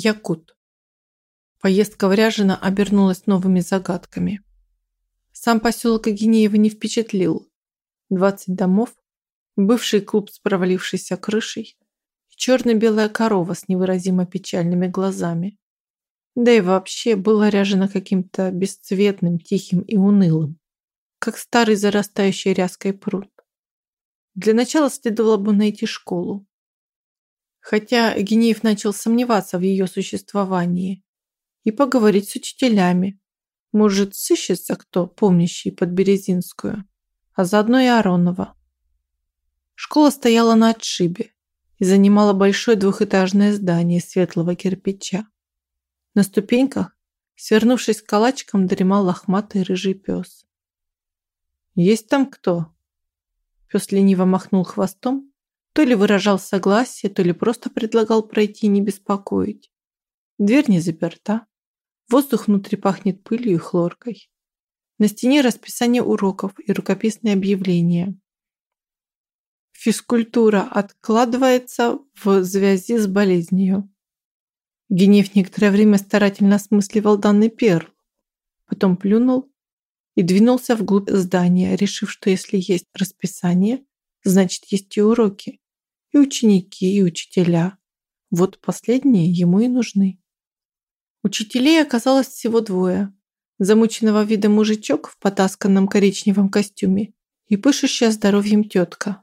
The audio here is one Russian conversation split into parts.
Якут. Поездка в Ряжино обернулась новыми загадками. Сам поселок Агинеева не впечатлил. 20 домов, бывший клуб с провалившейся крышей и черно-белая корова с невыразимо печальными глазами. Да и вообще было Ряжино каким-то бесцветным, тихим и унылым, как старый зарастающий ряской пруд. Для начала следовало бы найти школу. Хотя Генеев начал сомневаться в ее существовании и поговорить с учителями. Может, сыщется кто, помнящий Подберезинскую, а заодно и Аронова. Школа стояла на отшибе и занимала большое двухэтажное здание светлого кирпича. На ступеньках, свернувшись калачиком, дремал лохматый рыжий пес. «Есть там кто?» Пес лениво махнул хвостом, то ли выражал согласие, то ли просто предлагал пройти и не беспокоить. Дверь не заперта. Воздух внутри пахнет пылью и хлоркой. На стене расписание уроков и рукописные объявления. Физкультура откладывается в связи с болезнью. Генев некоторое время старательно осмысливал данный перл, потом плюнул и двинулся вглубь здания, решив, что если есть расписание, значит есть и уроки, и ученики, и учителя. Вот последние ему и нужны. Учителей оказалось всего двое. Замученного вида мужичок в потасканном коричневом костюме и пышущая здоровьем тетка.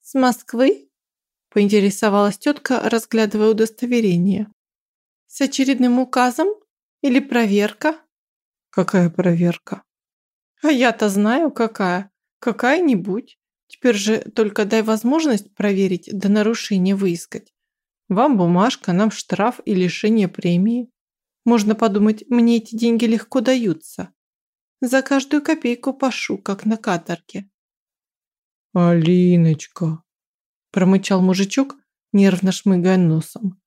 «С Москвы?» – поинтересовалась тетка, разглядывая удостоверение. «С очередным указом? Или проверка?» «Какая проверка?» «А я-то знаю, какая. Какая-нибудь. Теперь же только дай возможность проверить, до нарушения выискать. Вам бумажка, нам штраф и лишение премии. Можно подумать, мне эти деньги легко даются. За каждую копейку пошу, как на каторге. «Алиночка!» – промычал мужичок, нервно шмыгая носом.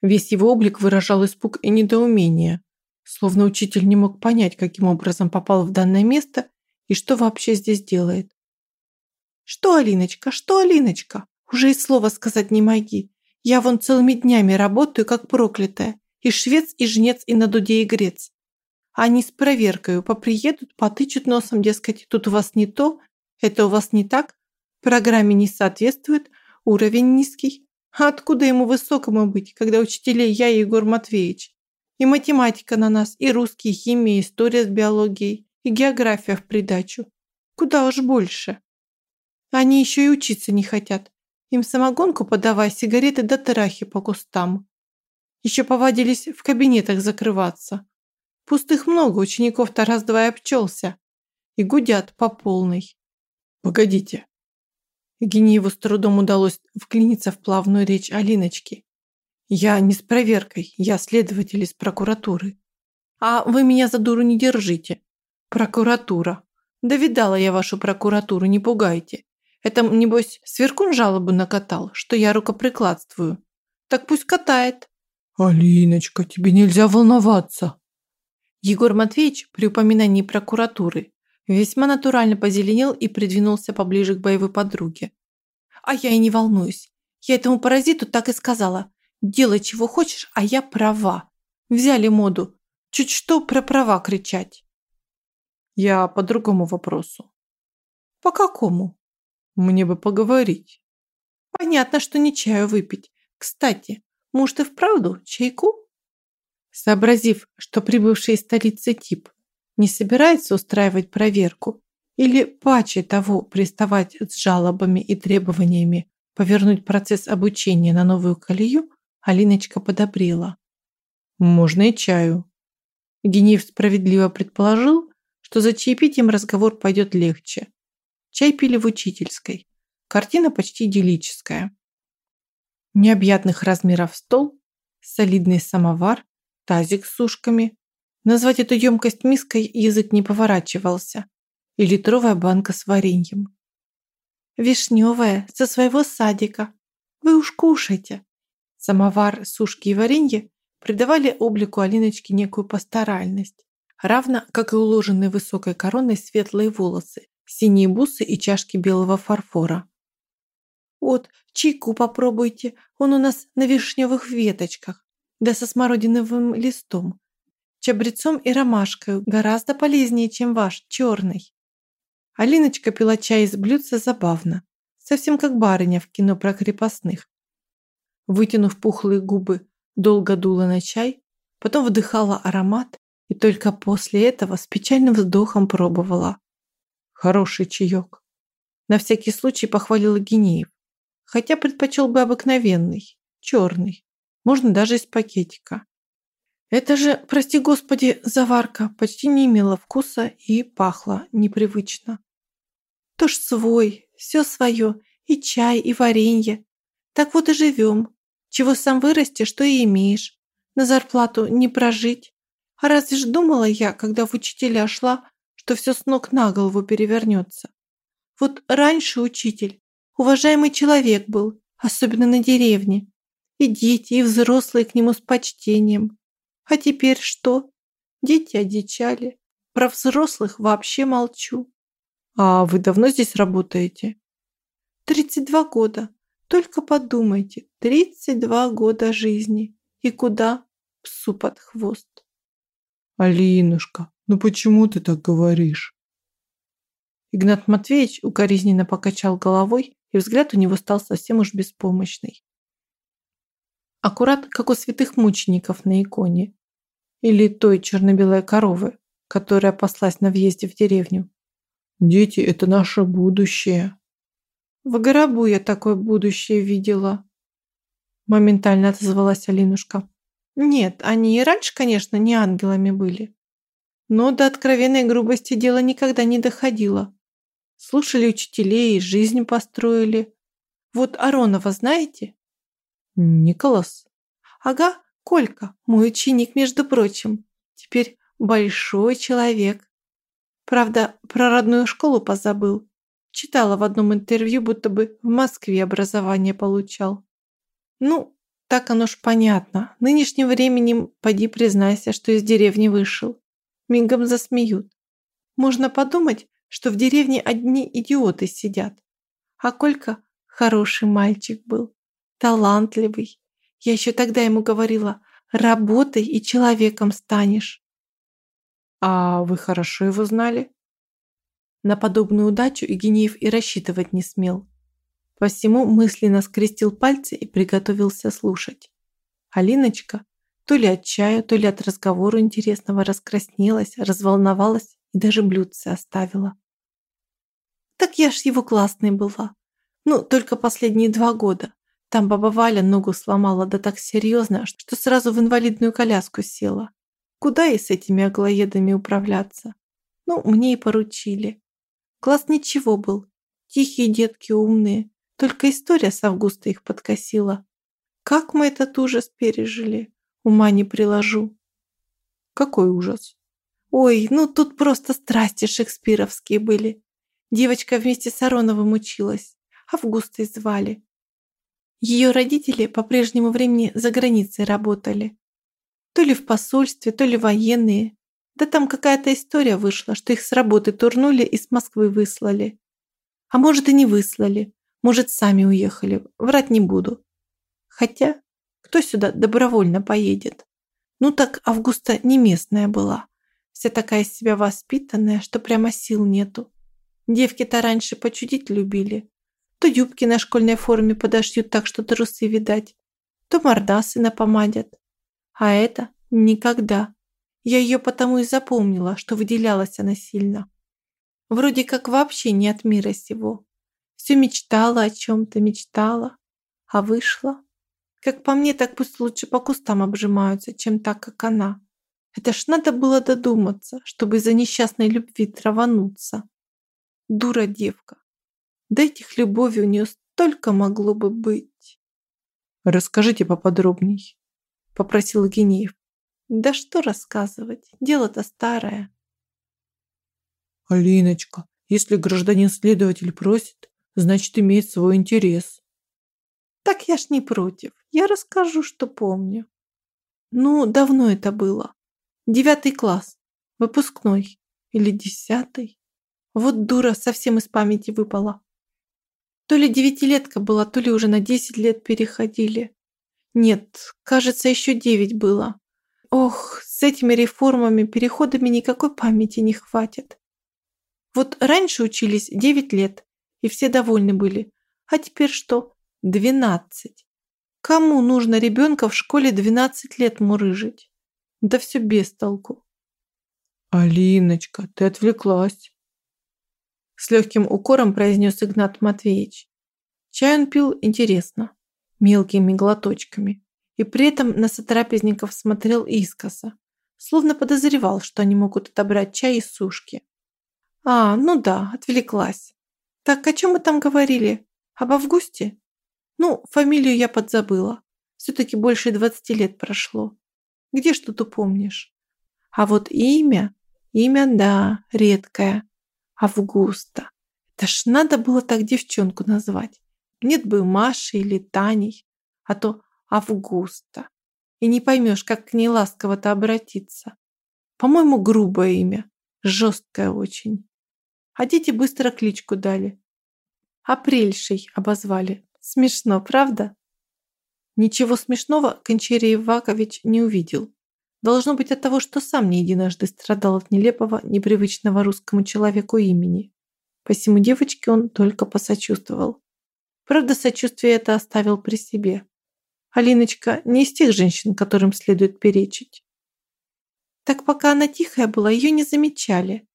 Весь его облик выражал испуг и недоумение, словно учитель не мог понять, каким образом попал в данное место и что вообще здесь делает. «Что, Алиночка, что, Алиночка? Уже и слова сказать не моги. Я вон целыми днями работаю, как проклятая. И швец, и жнец, и на дуде, и грец. Они с проверкой поприедут, потычут носом, дескать, тут у вас не то, это у вас не так, программе не соответствует, уровень низкий. А откуда ему высокому быть, когда учителей я и Егор Матвеевич? И математика на нас, и русский, и химия, и история с биологией, и география в придачу. Куда уж больше. Они еще и учиться не хотят. Им самогонку подавай, сигареты да трахи по кустам. Еще повадились в кабинетах закрываться. Пустых много, учеников-то раз-два и обчелся. И гудят по полной. Погодите. Евгеньеву с трудом удалось вклиниться в плавную речь Алиночки. Я не с проверкой, я следователь из прокуратуры. А вы меня за дуру не держите. Прокуратура. Да видала я вашу прокуратуру, не пугайте. Это, небось, Сверкун жалобу накатал, что я рукоприкладствую. Так пусть катает. «Алиночка, тебе нельзя волноваться!» Егор Матвеевич при упоминании прокуратуры весьма натурально позеленел и придвинулся поближе к боевой подруге. «А я и не волнуюсь. Я этому паразиту так и сказала. Делай, чего хочешь, а я права. Взяли моду. Чуть что про права кричать». «Я по другому вопросу». «По какому?» «Мне бы поговорить». «Понятно, что не чаю выпить. Кстати, может, и вправду чайку? Сообразив, что прибывший из столицы тип не собирается устраивать проверку или паче того приставать с жалобами и требованиями повернуть процесс обучения на новую колею, Алиночка подобрела. Можно и чаю. Генеев справедливо предположил, что за чаепитием разговор пойдет легче. Чай пили в учительской. Картина почти идиллическая необъятных размеров стол, солидный самовар, тазик с сушками. Назвать эту емкость миской язык не поворачивался. И литровая банка с вареньем. Вишневая, со своего садика. Вы уж кушайте. Самовар, сушки и варенье придавали облику Алиночки некую пасторальность, равно как и уложенные высокой короной светлые волосы, синие бусы и чашки белого фарфора. Вот, чайку попробуйте, он у нас на вишневых веточках, да со смородиновым листом. Чабрецом и ромашкой гораздо полезнее, чем ваш, черный. Алиночка пила чай из блюдца забавно, совсем как барыня в кино про крепостных. Вытянув пухлые губы, долго дула на чай, потом вдыхала аромат и только после этого с печальным вздохом пробовала. Хороший чаек. На всякий случай похвалила Гинеев, хотя предпочел бы обыкновенный, черный, можно даже из пакетика. Это же, прости господи, заварка почти не имела вкуса и пахла непривычно. То ж свой, все свое, и чай, и варенье. Так вот и живем. Чего сам вырастешь, то и имеешь. На зарплату не прожить. А разве ж думала я, когда в учителя шла, что все с ног на голову перевернется? Вот раньше учитель, уважаемый человек был, особенно на деревне. И дети, и взрослые к нему с почтением. А теперь что? Дети одичали. Про взрослых вообще молчу. А вы давно здесь работаете? 32 года. Только подумайте, 32 года жизни. И куда? Псу под хвост. Алинушка, ну почему ты так говоришь? Игнат Матвеевич укоризненно покачал головой, и взгляд у него стал совсем уж беспомощный. Аккурат, как у святых мучеников на иконе. Или той черно-белой коровы, которая паслась на въезде в деревню. Дети – это наше будущее. В гробу я такое будущее видела. Моментально отозвалась Алинушка. Нет, они и раньше, конечно, не ангелами были. Но до откровенной грубости дело никогда не доходило. Слушали учителей жизнь построили. Вот Аронова знаете? Николас. Ага, Колька, мой ученик, между прочим. Теперь большой человек. Правда, про родную школу позабыл. Читала в одном интервью, будто бы в Москве образование получал. Ну, так оно ж понятно. Нынешним временем поди признайся, что из деревни вышел. Мигом засмеют. Можно подумать, что в деревне одни идиоты сидят. А Колька хороший мальчик был талантливый. Я еще тогда ему говорила, работай и человеком станешь. А вы хорошо его знали? На подобную удачу Игинеев и рассчитывать не смел. Посему мысленно скрестил пальцы и приготовился слушать. Алиночка то ли от чая, то ли от разговора интересного раскраснелась, разволновалась и даже блюдце оставила. Так я ж его классной была. Ну, только последние два года. Там баба Валя ногу сломала, да так серьезно, что сразу в инвалидную коляску села. Куда и с этими аглоедами управляться? Ну, мне и поручили. Класс ничего был. Тихие детки умные. Только история с Августа их подкосила. Как мы этот ужас пережили? Ума не приложу. Какой ужас? Ой, ну тут просто страсти шекспировские были. Девочка вместе с Ароновым училась. Августой звали. Ее родители по прежнему времени за границей работали. То ли в посольстве, то ли военные. Да там какая-то история вышла, что их с работы турнули и с Москвы выслали. А может и не выслали. Может, сами уехали. Врать не буду. Хотя, кто сюда добровольно поедет? Ну так Августа не местная была. Вся такая из себя воспитанная, что прямо сил нету. Девки-то раньше почудить любили то юбки на школьной форме подошьют так, что трусы видать, то мордасы напомадят. А это никогда. Я ее потому и запомнила, что выделялась она сильно. Вроде как вообще не от мира сего. Все мечтала о чем-то, мечтала, а вышла. Как по мне, так пусть лучше по кустам обжимаются, чем так, как она. Это ж надо было додуматься, чтобы из-за несчастной любви травануться. Дура девка. Да этих любовей у нее столько могло бы быть. Расскажите поподробней, попросил Генеев. Да что рассказывать, дело-то старое. Алиночка, если гражданин-следователь просит, значит имеет свой интерес. Так я ж не против, я расскажу, что помню. Ну, давно это было. Девятый класс, выпускной или десятый. Вот дура совсем из памяти выпала. То ли девятилетка была, то ли уже на десять лет переходили. Нет, кажется, еще девять было. Ох, с этими реформами, переходами никакой памяти не хватит. Вот раньше учились девять лет, и все довольны были. А теперь что? Двенадцать. Кому нужно ребенка в школе 12 лет мурыжить? Да все без толку. Алиночка, ты отвлеклась. С легким укором произнес Игнат Матвеевич. Чай он пил интересно, мелкими глоточками, и при этом на сотрапезников смотрел искоса, словно подозревал, что они могут отобрать чай из сушки. А, ну да, отвлеклась. Так, о чем мы там говорили? Об Августе? Ну, фамилию я подзабыла. Все-таки больше 20 лет прошло. Где ж тут упомнишь? А вот имя, имя, да, редкое. Августа. Это ж надо было так девчонку назвать. Нет бы Маши или Таней, а то Августа. И не поймешь, как к ней ласково-то обратиться. По-моему, грубое имя, жесткое очень. А дети быстро кличку дали. Апрельшей обозвали. Смешно, правда? Ничего смешного Кончерий Вакович не увидел. Должно быть от того, что сам не единожды страдал от нелепого, непривычного русскому человеку имени. Посему девочке он только посочувствовал. Правда, сочувствие это оставил при себе. Алиночка не из тех женщин, которым следует перечить. Так пока она тихая была, ее не замечали.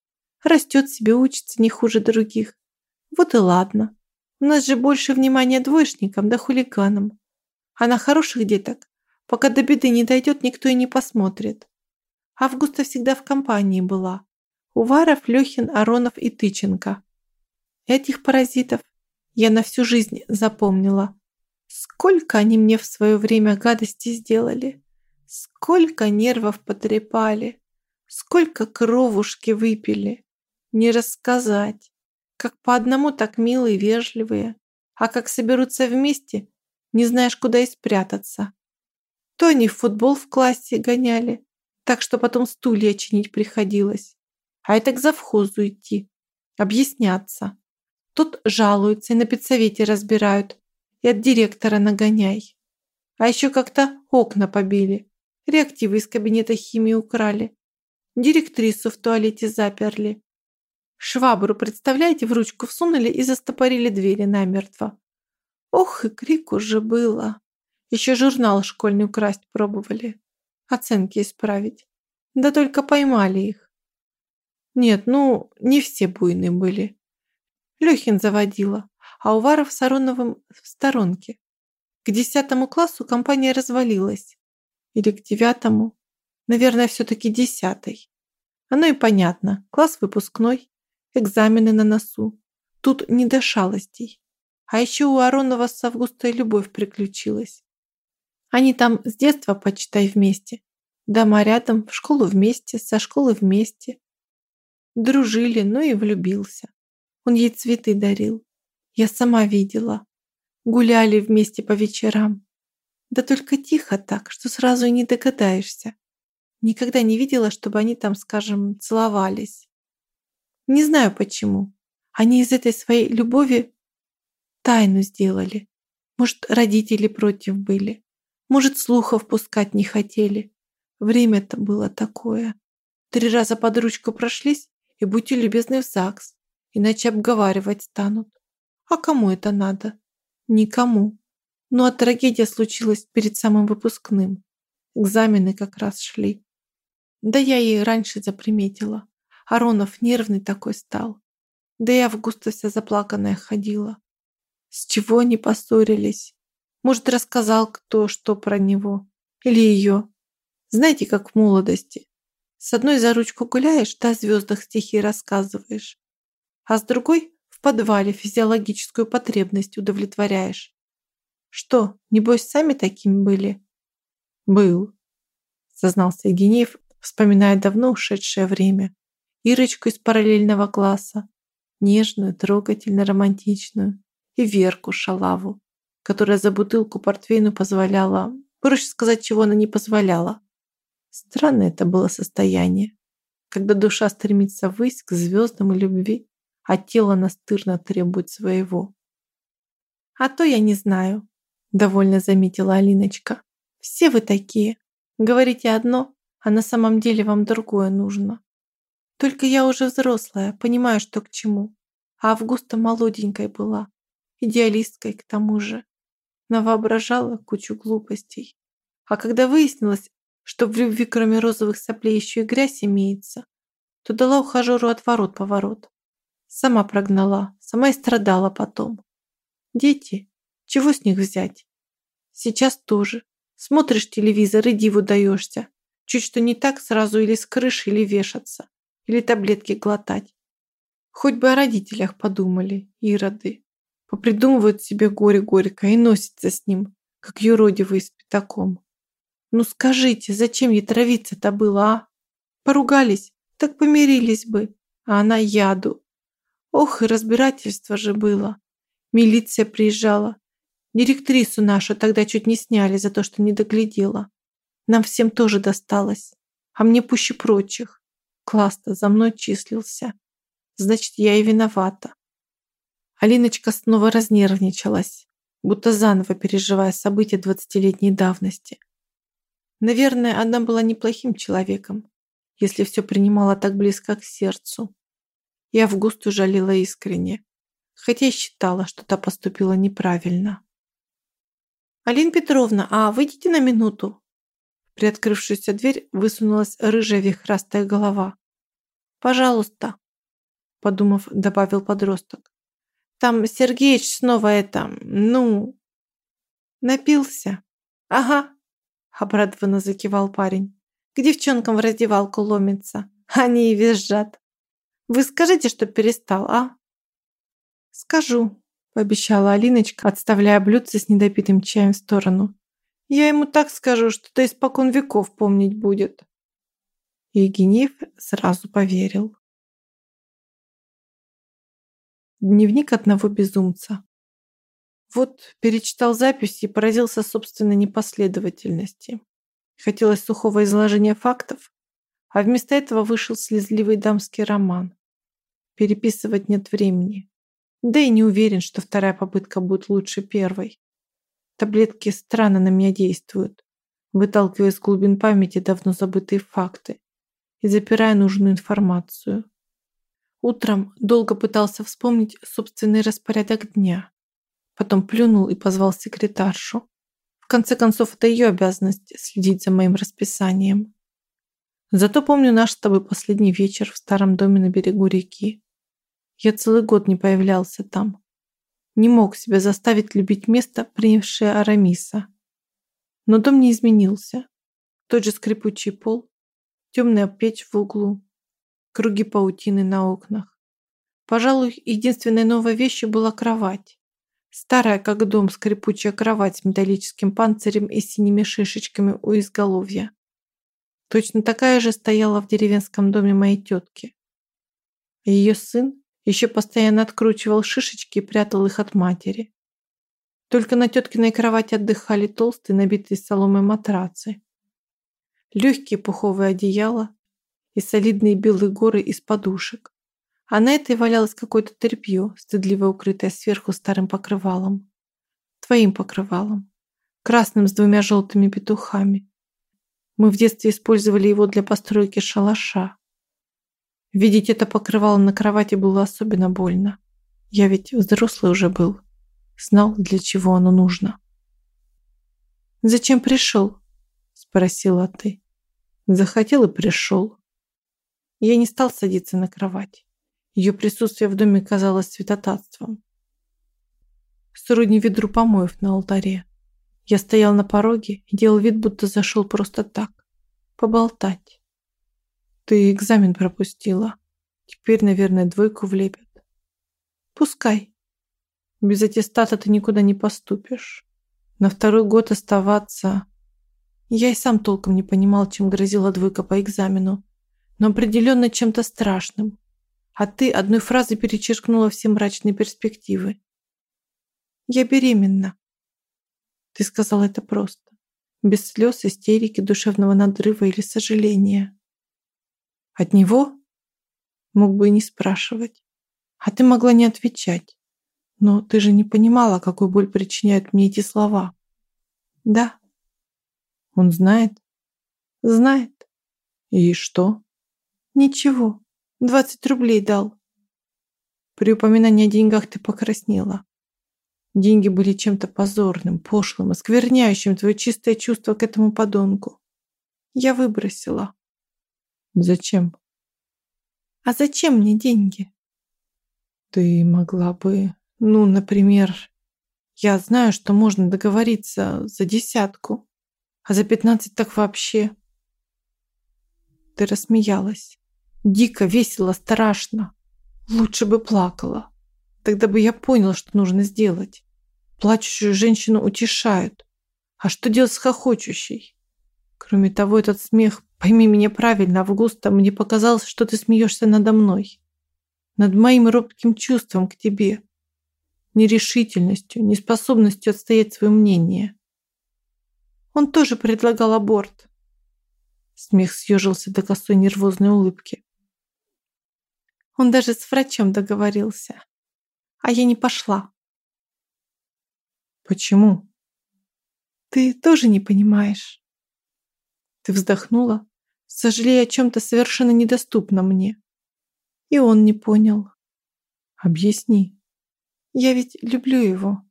Растет себе, учится не хуже других. Вот и ладно. У нас же больше внимания двоечникам да хулиганам. А на хороших деток, пока до беды не дойдет, никто и не посмотрит. Августа всегда в компании была. Уваров, Лехин, Аронов и Тыченко. Этих паразитов я на всю жизнь запомнила. Сколько они мне в свое время гадости сделали. Сколько нервов потрепали. Сколько кровушки выпили. Не рассказать. Как по одному, так милые, вежливые. А как соберутся вместе, не знаешь, куда и спрятаться. То они в футбол в классе гоняли, так что потом стулья чинить приходилось. А это к завхозу идти, объясняться. Тут жалуются и на педсовете разбирают, и от директора нагоняй. А еще как-то окна побили, реактивы из кабинета химии украли, директрису в туалете заперли, Швабру, представляете, в ручку всунули и застопорили двери намертво. Ох, и крик уже было. Еще журнал школьный украсть пробовали. Оценки исправить. Да только поймали их. Нет, ну, не все буйные были. Лехин заводила, а Уваров с Ароновым в сторонке. К десятому классу компания развалилась. Или к девятому. Наверное, все-таки десятый. Оно и понятно. Класс выпускной экзамены на носу. Тут не до шалостей. А еще у Аронова с Августой любовь приключилась. Они там с детства, почитай, вместе. Дома рядом, в школу вместе, со школы вместе. Дружили, ну и влюбился. Он ей цветы дарил. Я сама видела. Гуляли вместе по вечерам. Да только тихо так, что сразу и не догадаешься. Никогда не видела, чтобы они там, скажем, целовались. Не знаю почему. Они из этой своей любови тайну сделали. Может, родители против были. Может, слухов пускать не хотели. Время-то было такое. Три раза под ручку прошлись, и будьте любезны в ЗАГС, иначе обговаривать станут. А кому это надо? Никому. Ну а трагедия случилась перед самым выпускным. Экзамены как раз шли. Да я и раньше заприметила. Аронов нервный такой стал. Да и Августа вся заплаканная ходила. С чего они поссорились? Может, рассказал кто что про него? Или ее? Знаете, как в молодости. С одной за ручку гуляешь, да о звездах стихи рассказываешь. А с другой в подвале физиологическую потребность удовлетворяешь. Что, небось, сами такими были? Был, сознался Евгеньев, вспоминая давно ушедшее время. Ирочку из параллельного класса, нежную, трогательно романтичную, и Верку Шалаву, которая за бутылку портвейну позволяла, проще сказать, чего она не позволяла. Странное это было состояние, когда душа стремится ввысь к звездам и любви, а тело настырно требует своего. А то я не знаю, довольно заметила Алиночка. Все вы такие. Говорите одно, а на самом деле вам другое нужно. Только я уже взрослая, понимаю, что к чему. А Августа молоденькой была, идеалисткой к тому же. Навоображала кучу глупостей. А когда выяснилось, что в любви кроме розовых соплей еще и грязь имеется, то дала ухажеру отворот-поворот. Сама прогнала, сама и страдала потом. Дети, чего с них взять? Сейчас тоже. Смотришь телевизор и диву даешься. Чуть что не так сразу или с крыши, или вешаться, или таблетки глотать. Хоть бы о родителях подумали, ироды. Попридумывают себе горе горько и носятся с ним, как юродивый с пятаком. Ну скажите, зачем ей травиться-то было, а? Поругались, так помирились бы. А она яду. Ох, и разбирательство же было. Милиция приезжала. Директрису нашу тогда чуть не сняли за то, что не доглядела. Нам всем тоже досталось. А мне пуще прочих. Класс-то за мной числился. Значит, я и виновата. Алиночка снова разнервничалась, будто заново переживая события двадцатилетней давности. Наверное, она была неплохим человеком, если все принимала так близко к сердцу. И Августу жалела искренне, хотя считала, что та поступила неправильно. «Алина Петровна, а выйдите на минуту?» Приоткрывшуюся дверь высунулась рыжая вихрастая голова. «Пожалуйста», подумав, добавил подросток. Там Сергеич снова это, ну, напился. Ага, обрадованно закивал парень. К девчонкам в раздевалку ломится. Они и визжат. Вы скажите, что перестал, а? Скажу, пообещала Алиночка, отставляя блюдце с недопитым чаем в сторону. Я ему так скажу, что до испокон веков помнить будет. Евгеньев сразу поверил. Дневник одного безумца. Вот перечитал запись и поразился собственной непоследовательности. Хотелось сухого изложения фактов, а вместо этого вышел слезливый дамский роман. Переписывать нет времени. Да и не уверен, что вторая попытка будет лучше первой. Таблетки странно на меня действуют, выталкивая из глубин памяти давно забытые факты и запирая нужную информацию. Утром долго пытался вспомнить собственный распорядок дня. Потом плюнул и позвал секретаршу. В конце концов, это ее обязанность следить за моим расписанием. Зато помню наш с тобой последний вечер в старом доме на берегу реки. Я целый год не появлялся там. Не мог себя заставить любить место, принявшее Арамиса. Но дом не изменился. Тот же скрипучий пол, темная печь в углу, круги паутины на окнах. Пожалуй, единственной новой вещью была кровать. Старая, как дом, скрипучая кровать с металлическим панцирем и синими шишечками у изголовья. Точно такая же стояла в деревенском доме моей тетки. Ее сын еще постоянно откручивал шишечки и прятал их от матери. Только на теткиной кровати отдыхали толстые, набитые соломой матрацы. Легкие пуховые одеяла, и солидные белые горы из подушек. А на этой валялось какое-то тряпье, стыдливо укрытое сверху старым покрывалом. Твоим покрывалом. Красным с двумя желтыми петухами. Мы в детстве использовали его для постройки шалаша. Видеть это покрывало на кровати было особенно больно. Я ведь взрослый уже был. Знал, для чего оно нужно. «Зачем пришел?» – спросила ты. Захотел и пришел. Я не стал садиться на кровать. Ее присутствие в доме казалось святотатством. Сродни ведру помоев на алтаре. Я стоял на пороге и делал вид, будто зашел просто так. Поболтать. Ты экзамен пропустила. Теперь, наверное, двойку влепят. Пускай. Без аттестата ты никуда не поступишь. На второй год оставаться... Я и сам толком не понимал, чем грозила двойка по экзамену но определенно чем-то страшным. А ты одной фразой перечеркнула все мрачные перспективы. Я беременна. Ты сказала это просто, без слез, истерики, душевного надрыва или сожаления. От него? Мог бы и не спрашивать. А ты могла не отвечать. Но ты же не понимала, какую боль причиняют мне эти слова. Да. Он знает? Знает. И что? Ничего. Двадцать рублей дал. При упоминании о деньгах ты покраснела. Деньги были чем-то позорным, пошлым, оскверняющим твое чистое чувство к этому подонку. Я выбросила. Зачем? А зачем мне деньги? Ты могла бы, ну, например, я знаю, что можно договориться за десятку, а за пятнадцать так вообще. Ты рассмеялась. Дико, весело, страшно. Лучше бы плакала. Тогда бы я понял, что нужно сделать. Плачущую женщину утешают. А что делать с хохочущей? Кроме того, этот смех, пойми меня правильно, Августа, мне показалось, что ты смеешься надо мной. Над моим робким чувством к тебе. Нерешительностью, неспособностью отстоять свое мнение. Он тоже предлагал аборт. Смех съежился до косой нервозной улыбки. Он даже с врачом договорился. А я не пошла. Почему? Ты тоже не понимаешь. Ты вздохнула, сожалея о чем-то совершенно недоступном мне. И он не понял. Объясни. Я ведь люблю его.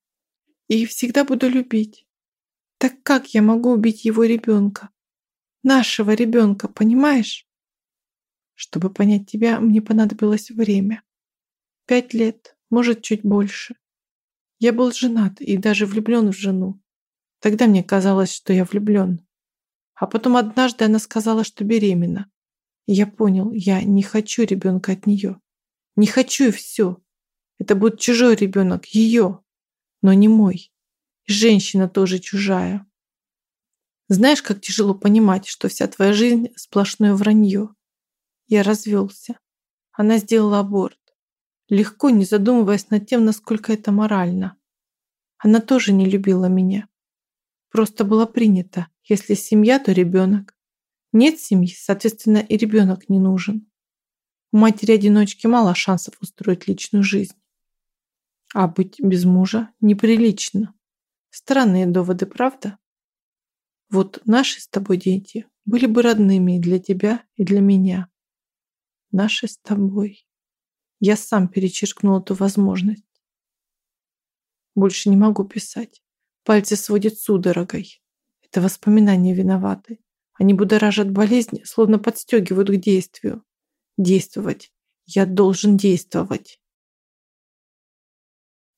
И всегда буду любить. Так как я могу убить его ребенка? Нашего ребенка, понимаешь? Чтобы понять тебя, мне понадобилось время. Пять лет, может, чуть больше. Я был женат и даже влюблен в жену. Тогда мне казалось, что я влюблен. А потом однажды она сказала, что беременна. Я понял, я не хочу ребенка от нее. Не хочу и все. Это будет чужой ребенок, ее, но не мой. И женщина тоже чужая. Знаешь, как тяжело понимать, что вся твоя жизнь сплошное вранье. Я развелся. Она сделала аборт. Легко, не задумываясь над тем, насколько это морально. Она тоже не любила меня. Просто было принято, если семья, то ребенок. Нет семьи, соответственно, и ребенок не нужен. У матери-одиночки мало шансов устроить личную жизнь. А быть без мужа неприлично. Странные доводы, правда? Вот наши с тобой дети были бы родными и для тебя, и для меня. Наши с тобой. Я сам перечеркнул эту возможность. Больше не могу писать. Пальцы сводят судорогой. Это воспоминания виноваты. Они будоражат болезнь, словно подстегивают к действию. Действовать. Я должен действовать.